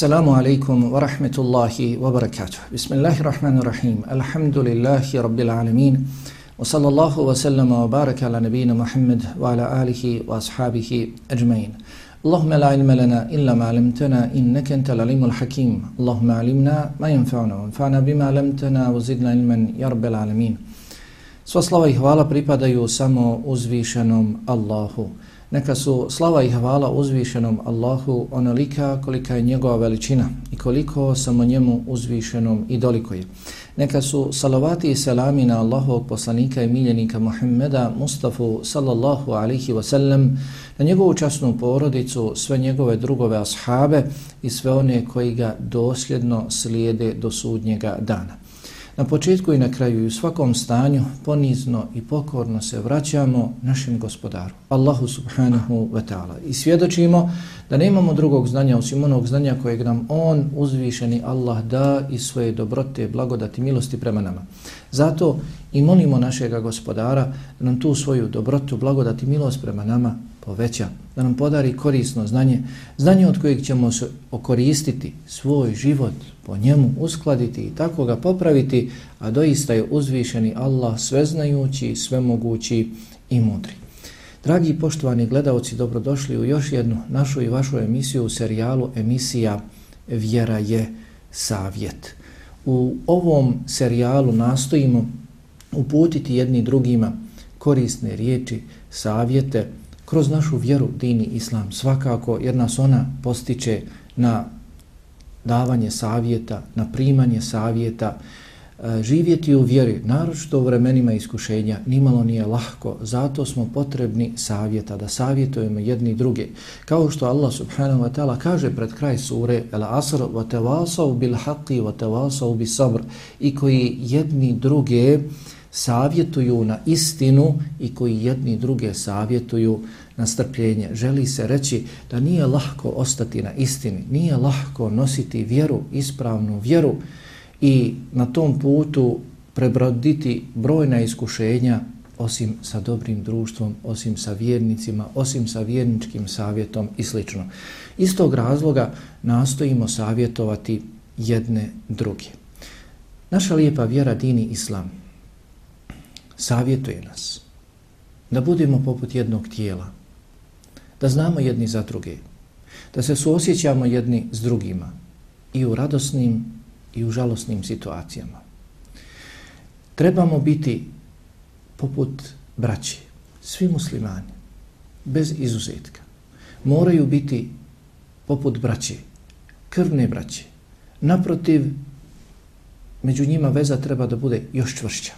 Assalamu alaikum wa rahmetullahi wa barakatuh. Bismillahirrahmanirrahim. Alhamdulillahi rabbil alamin. Wa sallallahu wa sallama wa baraka ala nabina Muhammad wa ala alihi wa ashabihi ajmain. Allahumma la ilma lana illa ma alimtana innaka antal alimul hakim. Allahumma alimna ma yanfa'una wa anfa'na bima alimtana wa zidna ilman ya rabbil alamin. Sva slava i hvala pripadaju samo uzvišenom Allahu. Neka su slava i hvala uzvišenom Allahu onolika kolika je njegova veličina i koliko samo njemu uzvišenom i doliko je. Neka su salavati i selami na Allahovog poslanika i miljenika Muhammeda Mustafa sallallahu alihi wasallam, na njegovu časnu porodicu, sve njegove drugove ashabe i sve one koji ga dosljedno slijede do sudnjega dana. Na početku i na kraju i u svakom stanju ponizno i pokorno se vraćamo našem gospodaru, Allahu subhanahu wa ta'ala. I svjedočimo da ne imamo drugog znanja osim onog znanja kojeg nam On, uzvišeni Allah, da i svoje dobrote, blagodati, milosti prema nama. Zato i molimo našega gospodara da nam tu svoju dobrotu, blagodati, milost prema nama poveća, da nam podari korisno znanje, znanje od kojeg ćemo se okoristiti svoj život po njemu, uskladiti i tako ga popraviti, a doista je uzvišeni Allah sveznajući, svemogući i mudri. Dragi poštovani gledalci, dobrodošli u još jednu našu i vašu emisiju u serijalu emisija Vjera je savjet. U ovom serijalu nastojimo uputiti jedni drugima korisne riječi, savjete, kroz našu vjeru, dini, islam, svakako, jer nas ona postiče na davanje savjeta, na primanje savjeta, e, živjeti u vjeri, naročito u vremenima iskušenja, nimalo nije lahko, zato smo potrebni savjeta, da savjetujemo jedni druge. Kao što Allah subhanahu wa ta'ala kaže pred kraj sure, el asr, wa tevasav bil haqi, wa tevasav bil sabr, i koji jedni druge savjetuju na istinu i koji jedni druge savjetuju na strpljenje. Želi se reći da nije lahko ostati na istini, nije lahko nositi vjeru, ispravnu vjeru i na tom putu prebroditi brojna iskušenja osim sa dobrim društvom, osim sa vjernicima, osim sa vjerničkim savjetom i sl. Iz tog razloga nastojimo savjetovati jedne druge. Naša lijepa vjera dini islam savjetuje nas da budemo poput jednog tijela, da znamo jedni za druge, da se suosjećamo jedni s drugima i u radosnim i u žalosnim situacijama. Trebamo biti poput braći, svi muslimani, bez izuzetka. Moraju biti poput braće, krvne braće. Naprotiv, među njima veza treba da bude još čvršća.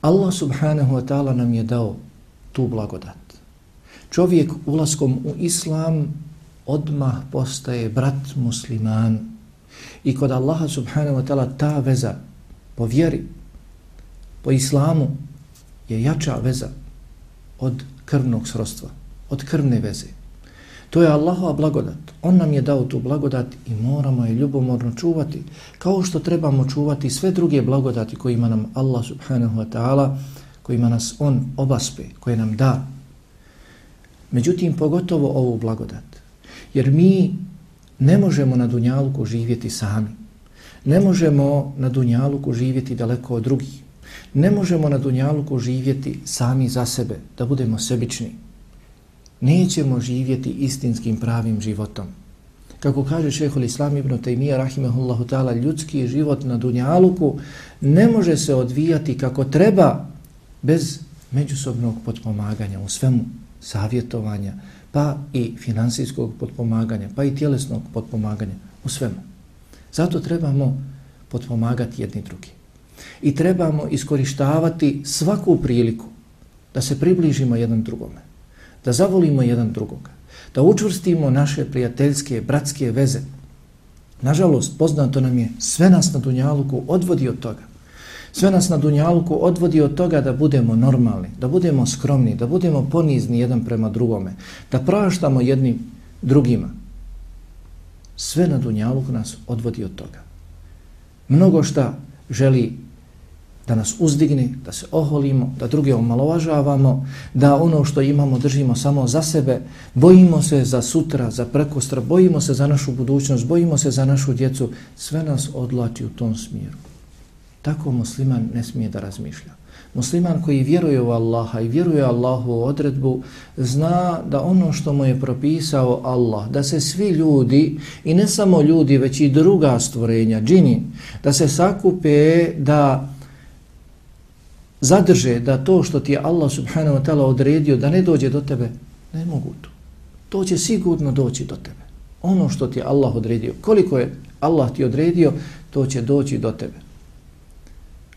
Allah subhanahu wa ta'ala nam je dao tu blagodat. Čovjek ulaskom u islam odmah postaje brat musliman. I kod Allaha subhanahu wa ta'ala ta veza po vjeri, po islamu je jača veza od krvnog srodstva, od krvne veze. To je Allahova blagodat. On nam je dao tu blagodat i moramo je ljubomorno čuvati. Kao što trebamo čuvati sve druge blagodati kojima nam Allah subhanahu wa ta'ala, kojima nas On obaspe, koje nam da. Međutim, pogotovo ovu blagodat. Jer mi ne možemo na Dunjaluku živjeti sami. Ne možemo na Dunjaluku živjeti daleko od drugih. Ne možemo na Dunjaluku živjeti sami za sebe, da budemo sebični nećemo živjeti istinskim pravim životom. Kako kaže šehol Islam ibn Taymiyyah rahimahullahu ta'ala, ljudski život na Dunjaluku ne može se odvijati kako treba bez međusobnog potpomaganja u svemu savjetovanja, pa i finansijskog potpomaganja, pa i tjelesnog potpomaganja u svemu. Zato trebamo potpomagati jedni drugi. I trebamo iskorištavati svaku priliku da se približimo jedan drugome da zavolimo jedan drugoga, da učvrstimo naše prijateljske, bratske veze. Nažalost, poznato nam je, sve nas na Dunjaluku odvodi od toga. Sve nas na Dunjaluku odvodi od toga da budemo normalni, da budemo skromni, da budemo ponizni jedan prema drugome, da praštamo jednim drugima. Sve na Dunjaluku nas odvodi od toga. Mnogo šta želi da nas uzdigne, da se oholimo, da druge omalovažavamo, da ono što imamo držimo samo za sebe, bojimo se za sutra, za prekostra, bojimo se za našu budućnost, bojimo se za našu djecu, sve nas odlači u tom smjeru. Tako musliman ne smije da razmišlja. Musliman koji vjeruje u Allaha i vjeruje Allahu u odredbu, zna da ono što mu je propisao Allah, da se svi ljudi, i ne samo ljudi, već i druga stvorenja, džini, da se sakupe, da zadrže da to što ti je Allah subhanahu wa ta'ala odredio, da ne dođe do tebe, ne mogu to. To će sigurno doći do tebe. Ono što ti je Allah odredio, koliko je Allah ti odredio, to će doći do tebe.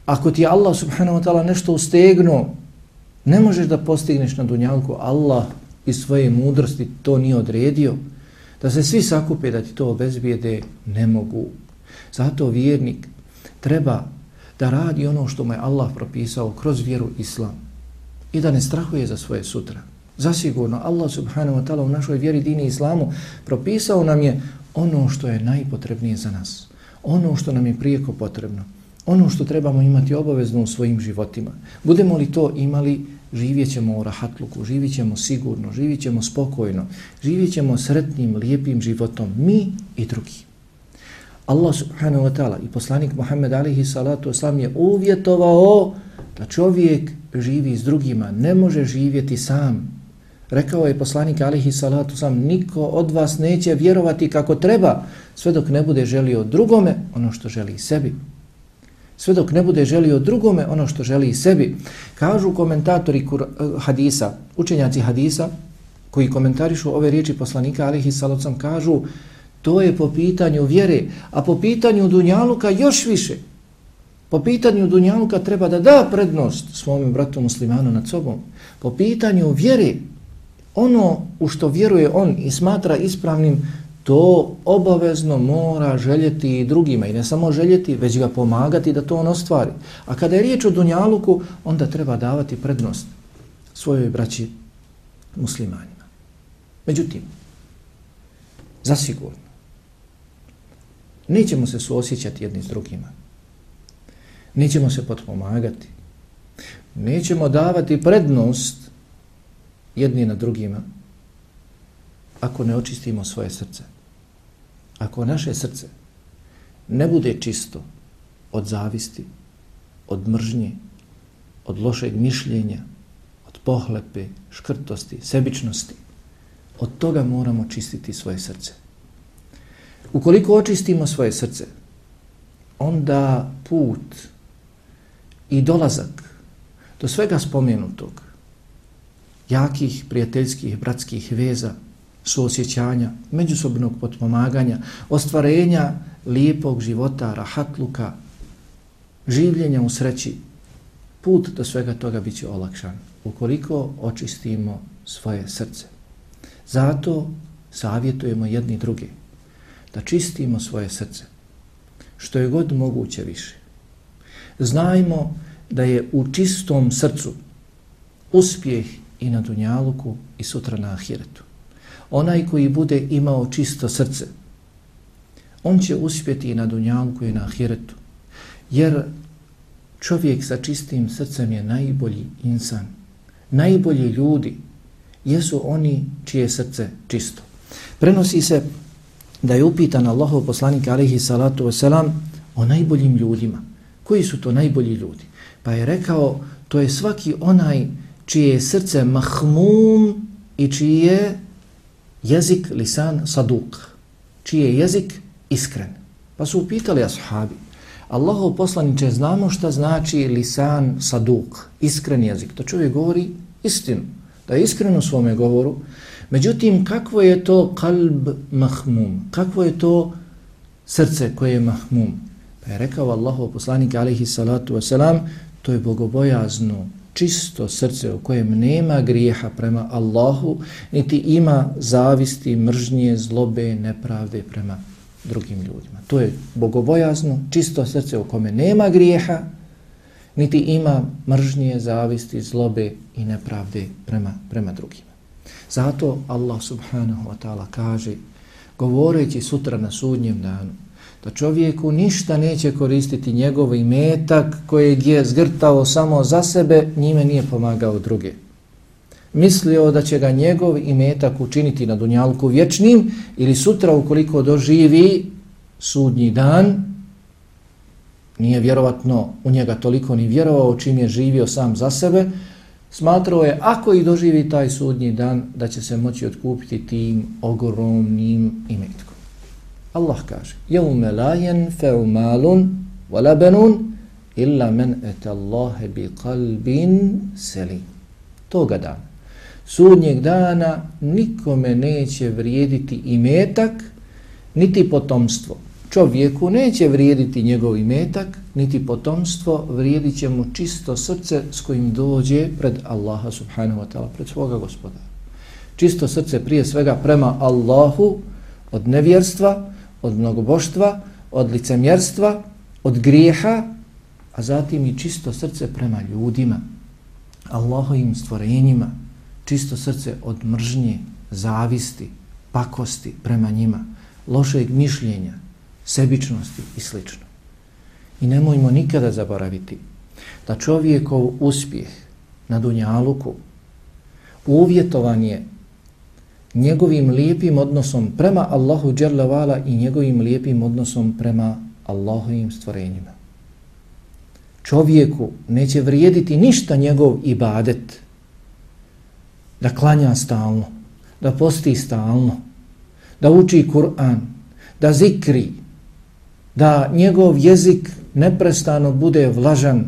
Ako ti je Allah subhanahu wa ta'ala nešto ustegnuo, ne možeš da postigneš na dunjalku. Allah iz svoje mudrosti to nije odredio. Da se svi sakupe da ti to obezbijede, ne mogu. Zato vjernik treba da radi ono što mu je Allah propisao kroz vjeru Islam i da ne strahuje za svoje sutra. Zasigurno, Allah subhanahu wa ta'ala u našoj vjeri dini Islamu propisao nam je ono što je najpotrebnije za nas. Ono što nam je prijeko potrebno ono što trebamo imati obavezno u svojim životima. Budemo li to imali, živjet ćemo u rahatluku, živjet ćemo sigurno, živjet ćemo spokojno, živjet ćemo sretnim, lijepim životom, mi i drugi. Allah subhanahu wa ta'ala i poslanik Muhammed alihi salatu oslam je uvjetovao da čovjek živi s drugima, ne može živjeti sam. Rekao je poslanik alihi salatu sam, niko od vas neće vjerovati kako treba, sve dok ne bude želio drugome ono što želi sebi sve dok ne bude želio drugome ono što želi i sebi. Kažu komentatori eh, hadisa, učenjaci hadisa, koji komentarišu ove riječi poslanika alihi salatu sam, kažu to je po pitanju vjere, a po pitanju dunjaluka još više. Po pitanju dunjaluka treba da da prednost svom bratu muslimanu nad sobom. Po pitanju vjere, ono u što vjeruje on i smatra ispravnim, to obavezno mora željeti i drugima i ne samo željeti, već ga pomagati da to on ostvari. A kada je riječ o Dunjaluku, onda treba davati prednost svojoj braći muslimanima. Međutim, zasigurno, nećemo se suosjećati jedni s drugima. Nećemo se potpomagati. Nećemo davati prednost jedni na drugima ako ne očistimo svoje srce ako naše srce ne bude čisto od zavisti, od mržnje, od lošeg mišljenja, od pohlepe, škrtosti, sebičnosti, od toga moramo čistiti svoje srce. Ukoliko očistimo svoje srce, onda put i dolazak do svega spomenutog, jakih, prijateljskih, bratskih veza, suosjećanja, međusobnog potpomaganja, ostvarenja lijepog života, rahatluka, življenja u sreći, put do svega toga bit će olakšan ukoliko očistimo svoje srce. Zato savjetujemo jedni drugi da čistimo svoje srce što je god moguće više. Znajmo da je u čistom srcu uspjeh i na Dunjaluku i sutra na Ahiretu onaj koji bude imao čisto srce, on će uspjeti i na Dunjaluku i na ahiretu. Jer čovjek sa čistim srcem je najbolji insan. Najbolji ljudi jesu oni čije srce čisto. Prenosi se da je upitan Allahov poslanik alaihi salatu wasalam o najboljim ljudima. Koji su to najbolji ljudi? Pa je rekao, to je svaki onaj čije je srce mahmum i čije jezik lisan saduk, čiji je jezik iskren. Pa su upitali ashabi, Allahov poslaniče, znamo šta znači lisan saduk, iskren jezik. To čovjek govori istinu, da je iskren u svome govoru. Međutim, kakvo je to kalb mahmum? Kakvo je to srce koje je mahmum? Pa je rekao Allahov poslanik, alaihi salatu wasalam, to je bogobojazno, čisto srce u kojem nema grijeha prema Allahu, niti ima zavisti, mržnje, zlobe, nepravde prema drugim ljudima. To je bogobojazno, čisto srce u kome nema grijeha, niti ima mržnje, zavisti, zlobe i nepravde prema, prema drugima. Zato Allah subhanahu wa ta'ala kaže, govoreći sutra na sudnjem danu, da čovjeku ništa neće koristiti njegov imetak kojeg je zgrtao samo za sebe, njime nije pomagao druge. Mislio da će ga njegov imetak učiniti na dunjalku vječnim ili sutra ukoliko doživi sudnji dan, nije vjerovatno u njega toliko ni vjerovao čim je živio sam za sebe, smatrao je ako i doživi taj sudnji dan da će se moći odkupiti tim ogromnim imetkom. Allah kaže: "Yawma la yanfa'u malun wa la banun illa man ata Allah bi qalbin salim." Toga dan. Sudnjeg dana nikome neće vrijediti imetak niti potomstvo, čovjeku neće vrijediti njegov imetak, niti potomstvo, vrijedit će mu čisto srce s kojim dođe pred Allaha subhanahu wa ta'ala, pred svoga gospodara. Čisto srce prije svega prema Allahu od nevjerstva, od mnogoboštva, od licemjerstva, od grijeha, a zatim i čisto srce prema ljudima, Allahovim stvorenjima, čisto srce od mržnje, zavisti, pakosti prema njima, lošeg mišljenja, sebičnosti i sl. I nemojmo nikada zaboraviti da čovjekov uspjeh na Dunjaluku uvjetovan je njegovim lijepim odnosom prema Allahu Đerlevala i njegovim lijepim odnosom prema Allahovim stvorenjima. Čovjeku neće vrijediti ništa njegov ibadet da klanja stalno, da posti stalno, da uči Kur'an, da zikri, da njegov jezik neprestano bude vlažan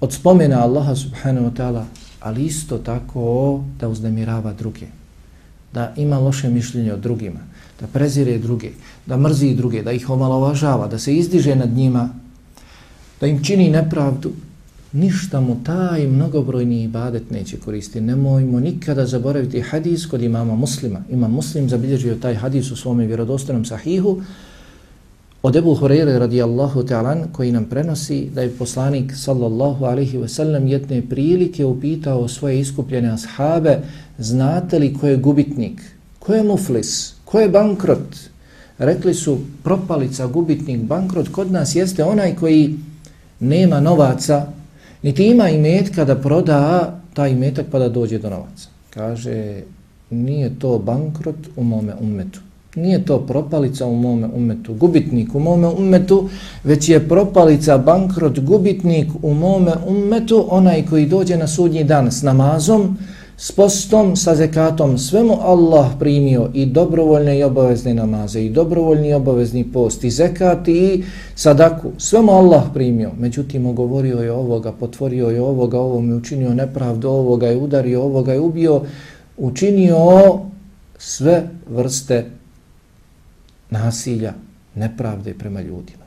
od spomena Allaha subhanahu wa ta'ala, ali isto tako da uznemirava druge, da ima loše mišljenje o drugima, da prezire druge, da mrzi druge, da ih omalovažava, da se izdiže nad njima, da im čini nepravdu, ništa mu taj mnogobrojni ibadet neće koristiti. Nemojmo nikada zaboraviti hadis kod imama muslima. Imam muslim zabilježio taj hadis u svome vjerodostanom sahihu, Od Ebu Hureyre radijallahu ta'alan koji nam prenosi da je poslanik sallallahu alaihi ve sellem jedne prilike upitao svoje iskupljene ashabe znate li ko je gubitnik, ko je muflis, ko je bankrot? Rekli su propalica, gubitnik, bankrot kod nas jeste onaj koji nema novaca, niti ima imetka da proda taj imetak pa da dođe do novaca. Kaže, nije to bankrot u mome umetu. Nije to propalica u mome umetu, gubitnik u mome umetu, već je propalica, bankrot, gubitnik u mome umetu, onaj koji dođe na sudnji dan s namazom, s postom, sa zekatom, svemu Allah primio i dobrovoljne i obavezne namaze, i dobrovoljni i obavezni post, i zekat i sadaku, svemu Allah primio. Međutim, ogovorio je ovoga, potvorio je ovoga, ovo mi učinio nepravdu, ovoga je udario, ovoga je ubio, učinio sve vrste nasilja, nepravde prema ljudima.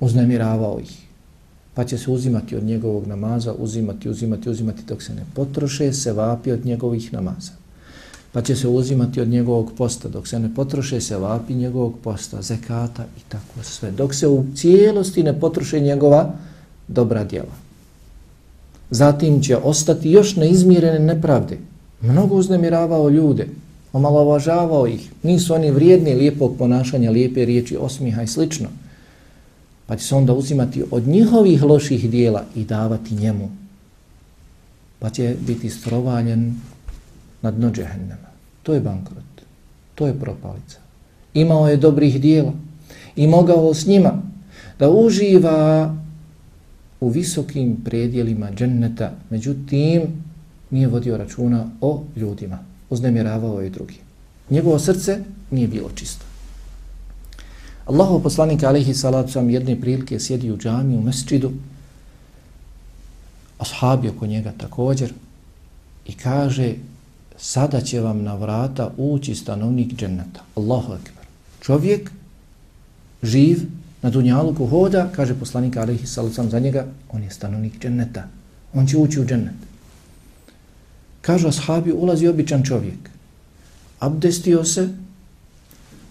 Uznemiravao ih. Pa će se uzimati od njegovog namaza, uzimati, uzimati, uzimati dok se ne potroše, se vapi od njegovih namaza. Pa će se uzimati od njegovog posta, dok se ne potroše, se vapi njegovog posta, zekata i tako sve. Dok se u cijelosti ne potroše njegova dobra djela. Zatim će ostati još neizmirene nepravde. Mnogo uznemiravao ljude, omalovažavao ih, nisu oni vrijedni lijepog ponašanja, lijepe riječi, osmiha i slično. Pa će se onda uzimati od njihovih loših dijela i davati njemu. Pa će biti strovaljen na dno džehennema. To je bankrot. To je propalica. Imao je dobrih dijela i mogao s njima da uživa u visokim predjelima dženneta, međutim nije vodio računa o ljudima uznemiravao je drugi. Njegovo srce nije bilo čisto. Allahov poslanik alaihi salatu sam jedne prilike sjedi u džami u mesčidu, ashabi oko njega također, i kaže, sada će vam na vrata ući stanovnik dženneta. Allahu akbar. Čovjek, živ, na dunjaluku hoda, kaže poslanik alaihi salatu sam za njega, on je stanovnik dženneta. On će ući u džennet. Kažu ashabi, ulazi običan čovjek. Abdestio se,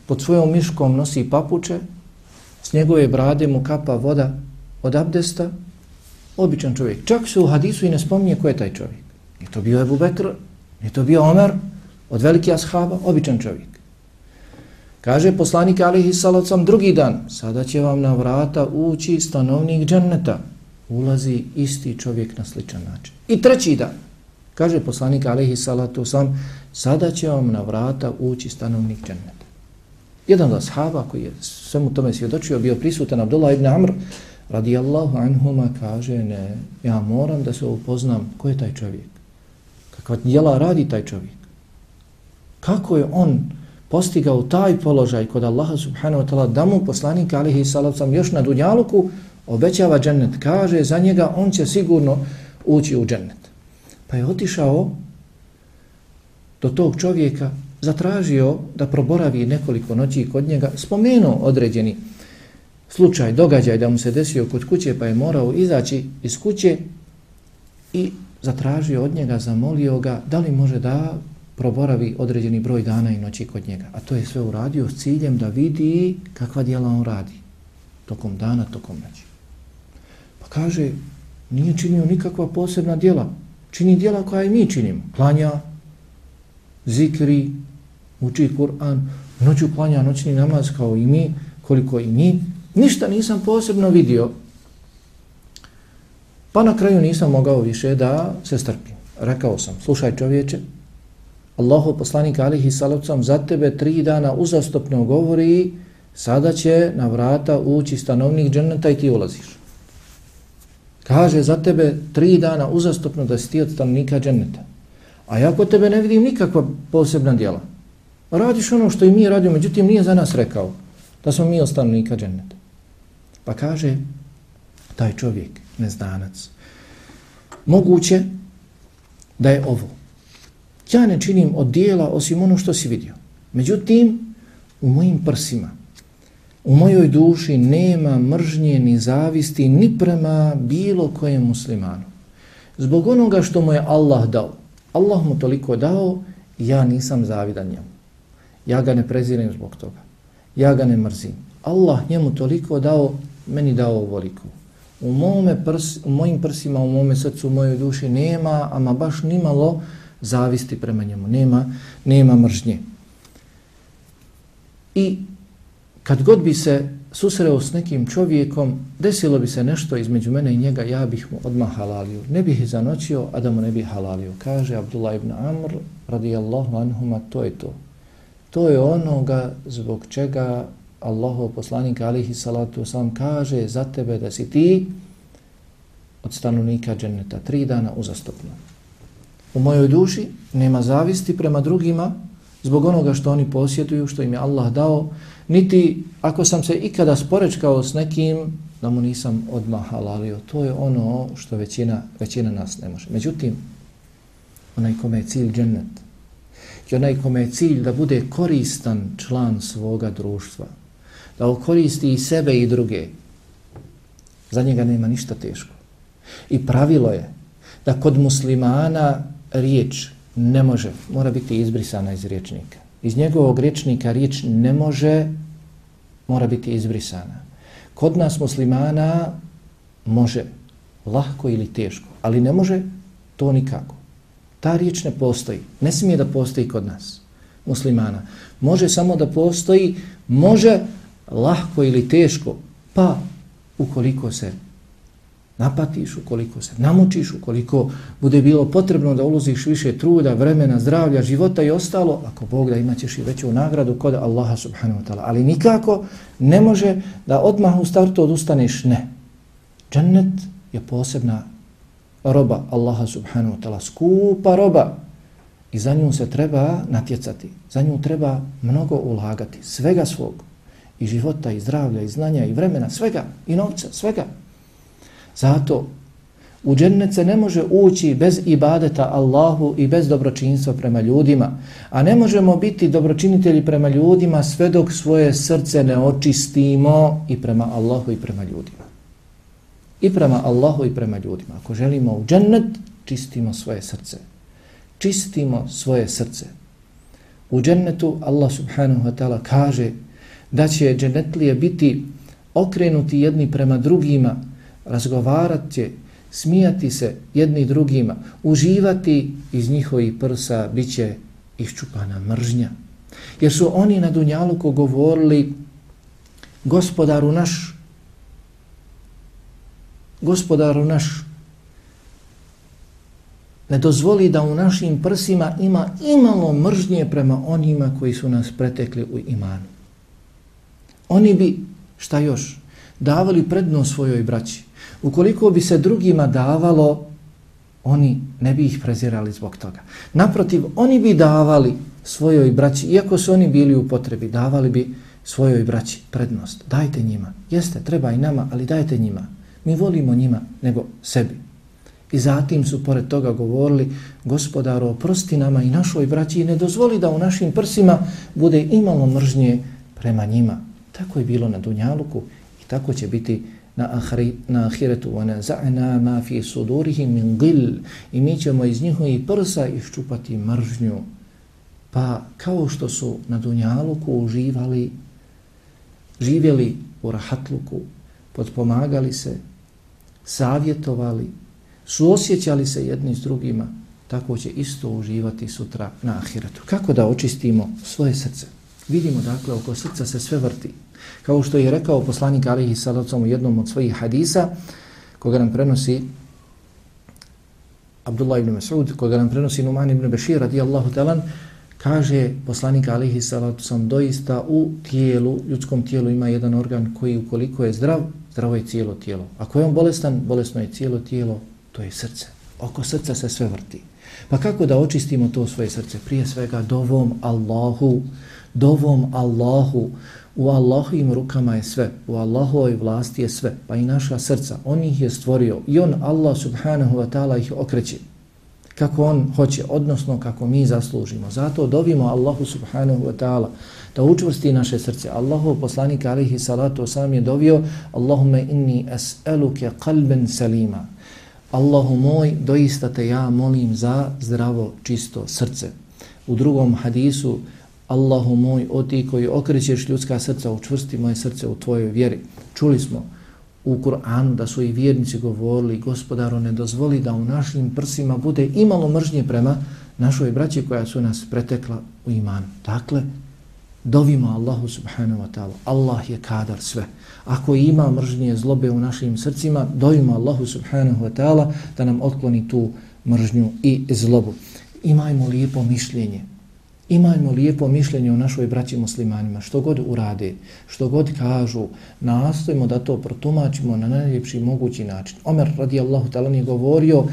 pod svojom miškom nosi papuče, s njegove brade mu kapa voda od abdesta, običan čovjek. Čak se u hadisu i ne spominje ko je taj čovjek. Nije to bio Ebu Bekr, nije to bio Omer, od velike ashaba, običan čovjek. Kaže poslanik alihi salacom drugi dan, sada će vam na vrata ući stanovnik dženneta. Ulazi isti čovjek na sličan način. I treći dan, kaže poslanik alihi salatu sam, sada će vam na vrata ući stanovnik dženneta. Jedan od ashaba koji je svemu tome svjedočio, bio prisutan Abdullah ibn Amr, radijallahu anhuma, kaže, ne, ja moram da se upoznam ko je taj čovjek. Kakva djela radi taj čovjek. Kako je on postigao taj položaj kod Allaha subhanahu wa ta'ala da mu poslanik alihi sam još na dunjaluku obećava džennet. Kaže za njega on će sigurno ući u džennet. Pa je otišao do tog čovjeka, zatražio da proboravi nekoliko noći kod njega, spomenuo određeni slučaj, događaj da mu se desio kod kuće pa je morao izaći iz kuće i zatražio od njega, zamolio ga da li može da proboravi određeni broj dana i noći kod njega. A to je sve uradio s ciljem da vidi kakva dijela on radi. Tokom dana, tokom noći. Pa kaže, nije činio nikakva posebna dijela. Čini dijela koja i mi činimo. Klanja, zikri, uči Kur'an, noću klanja noćni namaz kao i mi, koliko i mi. Ništa nisam posebno vidio. Pa na kraju nisam mogao više da se strpim. Rekao sam, slušaj čovječe, Allahu poslanik alihi salacom za tebe tri dana uzastopno govori sada će na vrata ući stanovnik dženneta i ti ulaziš. Kaže za tebe tri dana uzastopno da si ti od stanovnika dženneta. A ja kod tebe ne vidim nikakva posebna djela. Radiš ono što i mi radimo, međutim nije za nas rekao da smo mi od stanovnika dženneta. Pa kaže taj čovjek, neznanac, moguće da je ovo ja ne činim od dijela osim ono što si vidio. Međutim, u mojim prsima, u mojoj duši nema mržnje ni zavisti ni prema bilo kojem muslimanu. Zbog onoga što mu je Allah dao. Allah mu toliko dao, ja nisam zavidan njemu. Ja ga ne prezirem zbog toga. Ja ga ne mrzim. Allah njemu toliko dao, meni dao ovoliko. U, mome prs, u mojim prsima, u mome srcu, u mojoj duši nema, ama baš nimalo zavisti prema njemu, nema, nema mržnje. I kad god bi se susreo s nekim čovjekom, desilo bi se nešto između mene i njega, ja bih mu odmah halalio. Ne bih zanoćio, a da mu ne bih halalio. Kaže Abdullah ibn Amr, radijallahu anhuma, to je to. To je onoga zbog čega Allahov poslanik alihi salatu sam kaže za tebe da si ti od stanovnika dženeta tri dana uzastopno u mojoj duši nema zavisti prema drugima zbog onoga što oni posjetuju, što im je Allah dao, niti ako sam se ikada sporečkao s nekim, da mu nisam odmah halalio. To je ono što većina, većina nas ne može. Međutim, onaj kome je cilj džennet i onaj kome je cilj da bude koristan član svoga društva, da koristi i sebe i druge, za njega nema ništa teško. I pravilo je da kod muslimana riječ ne može, mora biti izbrisana iz riječnika. Iz njegovog rječnika riječ ne može, mora biti izbrisana. Kod nas muslimana može, lahko ili teško, ali ne može to nikako. Ta riječ ne postoji, ne smije da postoji kod nas, muslimana. Može samo da postoji, može lahko ili teško, pa ukoliko se napatiš, ukoliko se namučiš, ukoliko bude bilo potrebno da uloziš više truda, vremena, zdravlja, života i ostalo, ako Bog da imaćeš i veću nagradu kod Allaha subhanahu wa ta'ala. Ali nikako ne može da odmah u startu odustaneš, ne. Džennet je posebna roba Allaha subhanahu wa ta'ala, skupa roba i za nju se treba natjecati, za nju treba mnogo ulagati, svega svog, i života, i zdravlja, i znanja, i vremena, svega, i novca, svega. Zato u džennet se ne može ući bez ibadeta Allahu i bez dobročinstva prema ljudima. A ne možemo biti dobročinitelji prema ljudima sve dok svoje srce ne očistimo i prema Allahu i prema ljudima. I prema Allahu i prema ljudima. Ako želimo u džennet, čistimo svoje srce. Čistimo svoje srce. U džennetu Allah subhanahu wa ta'ala kaže da će džennetlije biti okrenuti jedni prema drugima razgovarat će, smijati se jedni drugima, uživati iz njihovih prsa, bit će iščupana mržnja. Jer su oni na Dunjaluku govorili gospodaru naš, gospodaru naš, ne dozvoli da u našim prsima ima imalo mržnje prema onima koji su nas pretekli u imanu. Oni bi, šta još, davali prednost svojoj braći. Ukoliko bi se drugima davalo, oni ne bi ih prezirali zbog toga. Naprotiv, oni bi davali svojoj braći, iako su oni bili u potrebi, davali bi svojoj braći prednost. Dajte njima. Jeste, treba i nama, ali dajte njima. Mi volimo njima nego sebi. I zatim su pored toga govorili, gospodaro, oprosti nama i našoj braći i ne dozvoli da u našim prsima bude imalo mržnje prema njima. Tako je bilo na Dunjaluku i tako će biti na, ahri, na ahiretu. Ona za'na ma fi sudurihi min gil i mi ćemo iz njihovi prsa iščupati mržnju. Pa kao što su na Dunjaluku uživali, živjeli u rahatluku, podpomagali se, savjetovali, suosjećali se jedni s drugima, tako će isto uživati sutra na ahiretu. Kako da očistimo svoje srce? Vidimo dakle, oko srca se sve vrti. Kao što je rekao poslanik Alihi Salacom u jednom od svojih hadisa, koga nam prenosi Abdullah ibn Mas'ud, koga nam prenosi Numan ibn Bešir, radijallahu talan, kaže poslanik Alihi Salacom, doista u tijelu, ljudskom tijelu ima jedan organ koji ukoliko je zdrav, zdravo je cijelo tijelo. Ako je on bolestan, bolesno je cijelo tijelo, to je srce. Oko srca se sve vrti. Pa kako da očistimo to svoje srce? Prije svega dovom Allahu, dovom Allahu, u Allahovim rukama je sve, u Allahovoj vlasti je sve, pa i naša srca, on ih je stvorio i on, Allah subhanahu wa ta'ala, ih okreće kako on hoće, odnosno kako mi zaslužimo. Zato dovimo Allahu subhanahu wa ta'ala da učvrsti naše srce. Allahu poslanik alihi salatu sam je dovio Allahume inni es'eluke kalben salima. Allahu moj, doista te ja molim za zdravo, čisto srce. U drugom hadisu, Allahu moj, o ti koji okrećeš ljudska srca, učvrsti moje srce u tvojoj vjeri. Čuli smo u Kur'anu da su i vjernici govorili, gospodaru ne dozvoli da u našim prsima bude imalo mržnje prema našoj braći koja su nas pretekla u iman. Dakle, dovimo Allahu subhanahu wa ta'ala. Allah je kadar sve. Ako ima mržnje zlobe u našim srcima, dovimo Allahu subhanahu wa ta'ala da nam otkloni tu mržnju i zlobu. Imajmo lijepo mišljenje. Imajmo lijepo mišljenje o našoj braći muslimanima. Što god urade, što god kažu, nastojimo da to protumačimo na najljepši mogući način. Omer radijallahu ta'ala je govorio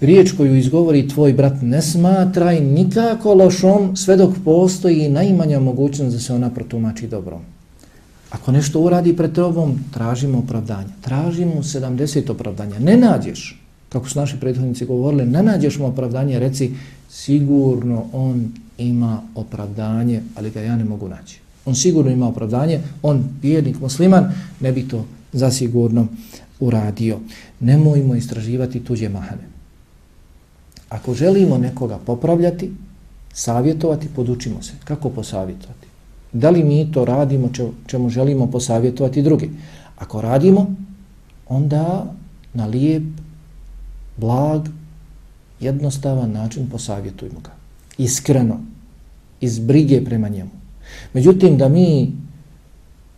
riječ koju izgovori tvoj brat ne smatraj nikako lošom sve dok postoji najmanja mogućnost da se ona protumači dobrom. Ako nešto uradi pred tobom, tražimo opravdanje. Tražimo 70 opravdanja. Ne nađeš, kako su naši prethodnici govorili, ne nađeš mu opravdanje, reci sigurno on ima opravdanje, ali ga ja ne mogu naći. On sigurno ima opravdanje, on vjernik musliman, ne bi to zasigurno uradio. Nemojmo istraživati tuđe mahane. Ako želimo nekoga popravljati, savjetovati, podučimo se. Kako posavjetovati? Da li mi to radimo čemu želimo posavjetovati drugi? Ako radimo, onda na lijep, blag, jednostavan način posavjetujmo ga. Iskreno, iz brige prema njemu. Međutim, da mi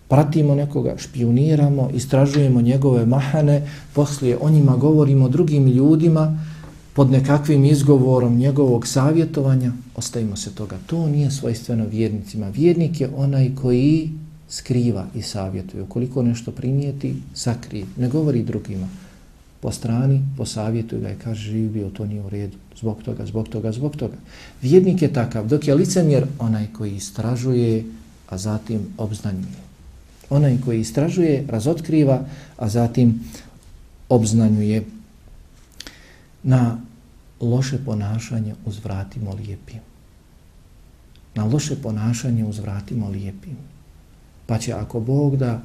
pratimo nekoga, špioniramo, istražujemo njegove mahane, poslije o njima govorimo drugim ljudima, pod nekakvim izgovorom njegovog savjetovanja, ostavimo se toga. To nije svojstveno vjernicima. Vjernik je onaj koji skriva i savjetuje. Ukoliko nešto primijeti, sakrije. Ne govori drugima. Po strani, posavjetuje ga i kaže živi bio, to nije u redu. Zbog toga, zbog toga, zbog toga. Vjernik je takav, dok je licemjer onaj koji istražuje, a zatim obznanjuje. Onaj koji istražuje, razotkriva, a zatim obznanjuje na loše ponašanje uzvratimo lijepim. Na loše ponašanje uzvratimo lijepim. Pa će ako Bog da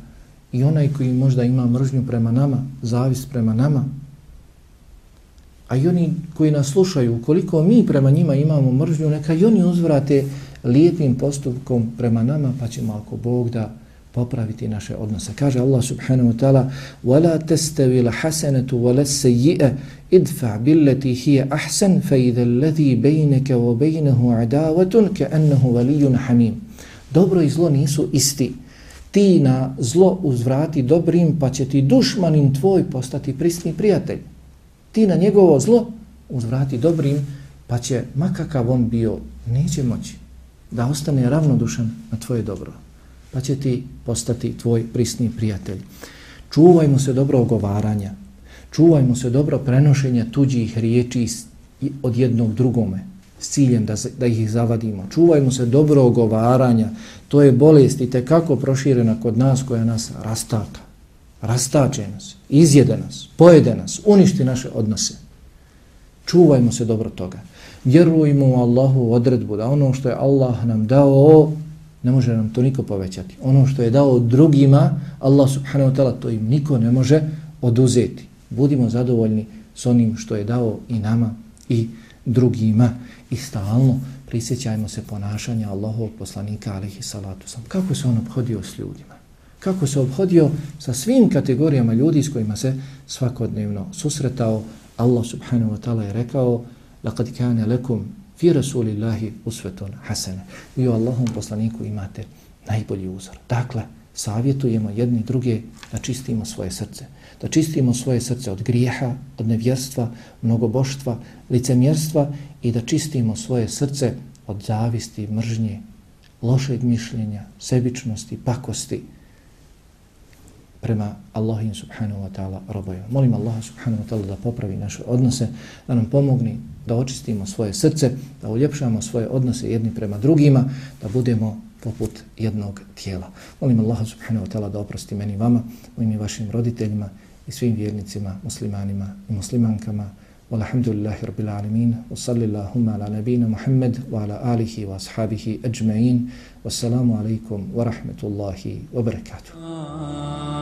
i onaj koji možda ima mržnju prema nama, zavist prema nama, a i oni koji nas slušaju, koliko mi prema njima imamo mržnju, neka i oni uzvrate lijepim postupkom prema nama, pa ćemo ako Bog da popraviti naše odnose. Kaže Allah subhanahu wa ta'ala وَلَا تَسْتَوِي الْحَسَنَةُ وَلَا السَّيِّئَ idfa billati hiya ahsan fa idha alladhi baynaka wa baynahu adawatun ka'annahu waliyyun hamim dobro i zlo nisu isti ti na zlo uzvrati dobrim pa će ti dušmanin tvoj postati prisni prijatelj. Ti na njegovo zlo uzvrati dobrim pa će makakav on bio neće moći da ostane ravnodušan na tvoje dobro pa će ti postati tvoj prisni prijatelj. Čuvajmo se dobro ogovaranja. Čuvajmo se dobro prenošenja tuđih riječi od jednog drugome s ciljem da, da ih zavadimo. Čuvajmo se dobro ogovaranja. To je bolest i tekako proširena kod nas koja nas rastaka. Rastače nas, izjede nas, pojede nas, uništi naše odnose. Čuvajmo se dobro toga. Vjerujmo u Allahu odredbu da ono što je Allah nam dao, ne može nam to niko povećati. Ono što je dao drugima, Allah subhanahu wa ta'ala to im niko ne može oduzeti budimo zadovoljni s onim što je dao i nama i drugima i stalno prisjećajmo se ponašanja Allahovog poslanika alaihi salatu sam. Kako se on obhodio s ljudima? Kako se obhodio sa svim kategorijama ljudi s kojima se svakodnevno susretao? Allah subhanahu wa ta'ala je rekao لَقَدْ كَانَ لَكُمْ فِي رَسُولِ اللَّهِ أُسْوَتُونَ حَسَنَ Vi u Allahom poslaniku imate najbolji uzor. Dakle, savjetujemo jedni druge da čistimo svoje srce da čistimo svoje srce od grijeha, od nevjerstva, mnogoboštva, licemjerstva i da čistimo svoje srce od zavisti, mržnje, lošeg mišljenja, sebičnosti, pakosti prema Allahim subhanahu wa ta'ala robojima. Molim Allaha subhanahu wa ta'ala da popravi naše odnose, da nam pomogni da očistimo svoje srce, da uljepšamo svoje odnose jedni prema drugima, da budemo poput jednog tijela. Molim Allaha subhanahu wa ta'ala da oprosti meni vama, mojim i vašim roditeljima i svim vjernicima, muslimanima i muslimankama. Walhamdulillahi rabbil alamin. Wa sallillahumma ala nabina Muhammad wa ala alihi wa ashabihi ajma'in. Wassalamu alaikum wa rahmatullahi wa barakatuh.